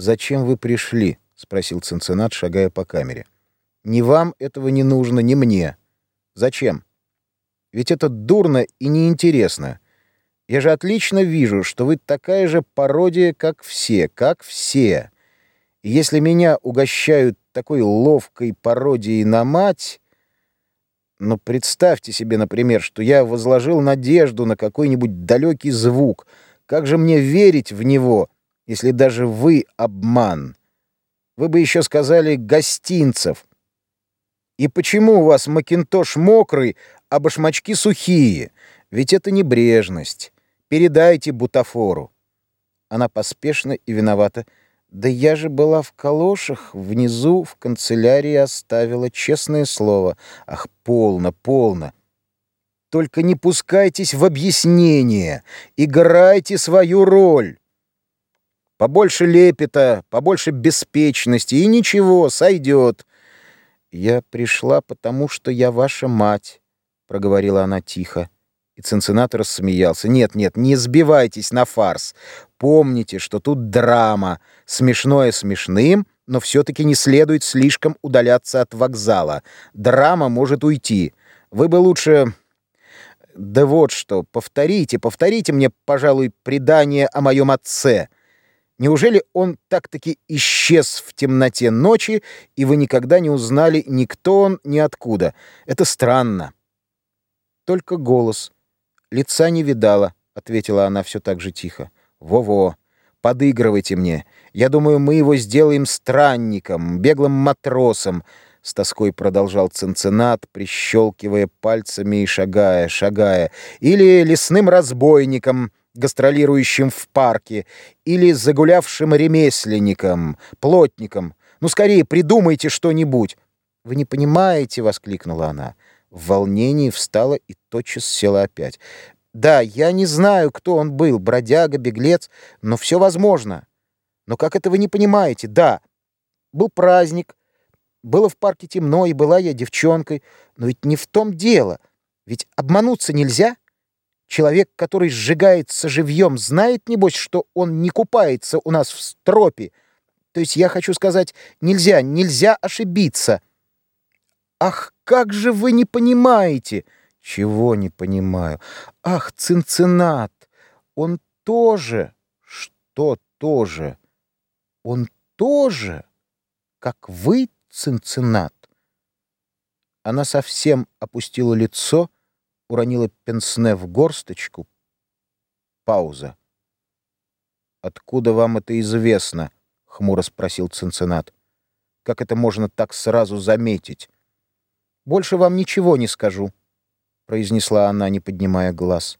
«Зачем вы пришли?» — спросил Цинциннат, шагая по камере. «Ни вам этого не нужно, ни мне. Зачем? Ведь это дурно и неинтересно. Я же отлично вижу, что вы такая же пародия, как все, как все. И если меня угощают такой ловкой пародией на мать... Но представьте себе, например, что я возложил надежду на какой-нибудь далекий звук. Как же мне верить в него, если даже вы обман? Вы бы еще сказали «гостинцев». И почему у вас макинтош мокрый, а башмачки сухие? Ведь это небрежность. Передайте бутафору. Она поспешно и виновата. Да я же была в калошах, внизу в канцелярии оставила честное слово. Ах, полно, полно. Только не пускайтесь в объяснение. Играйте свою роль. Побольше лепета, побольше беспечности, и ничего, сойдет. Я пришла, потому что я ваша мать, проговорила она тихо. И Цинциннат рассмеялся. «Нет, нет, не сбивайтесь на фарс. Помните, что тут драма. Смешное смешным, но все-таки не следует слишком удаляться от вокзала. Драма может уйти. Вы бы лучше... Да вот что, повторите, повторите мне, пожалуй, предание о моем отце». Неужели он так-таки исчез в темноте ночи, и вы никогда не узнали ни кто он, ни откуда? Это странно. Только голос. Лица не видала, ответила она все так же тихо. Во-во, подыгрывайте мне. Я думаю, мы его сделаем странником, беглым матросом. С тоской продолжал Цинциннат, прищелкивая пальцами и шагая, шагая. Или лесным разбойником, гастролирующим в парке, или загулявшим ремесленником, плотником. Ну, скорее, придумайте что-нибудь. «Вы не понимаете!» — воскликнула она. В волнении встала и тотчас села опять. «Да, я не знаю, кто он был, бродяга, беглец, но все возможно. Но как это вы не понимаете? Да, был праздник, было в парке темно, и была я девчонкой, но ведь не в том дело. Ведь обмануться нельзя». Человек, который сжигается живьем, знает, небось, что он не купается у нас в стропе. То есть я хочу сказать, нельзя, нельзя ошибиться. Ах, как же вы не понимаете? Чего не понимаю? Ах, Цинциннат, он тоже... Что тоже? Он тоже, как вы, Цинциннат? Она совсем опустила лицо, уронила пенсне в горсточку. Пауза. «Откуда вам это известно?» — хмуро спросил Цинциннат. «Как это можно так сразу заметить?» «Больше вам ничего не скажу», — произнесла она, не поднимая глаз.